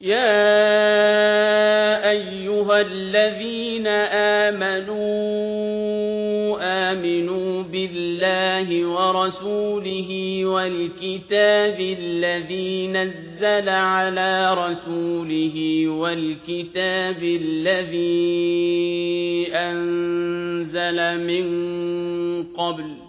يا أيها الذين آمنوا آمنوا بالله ورسوله والكتاب الذي نزل على رسوله والكتاب الذي أنزل من قبل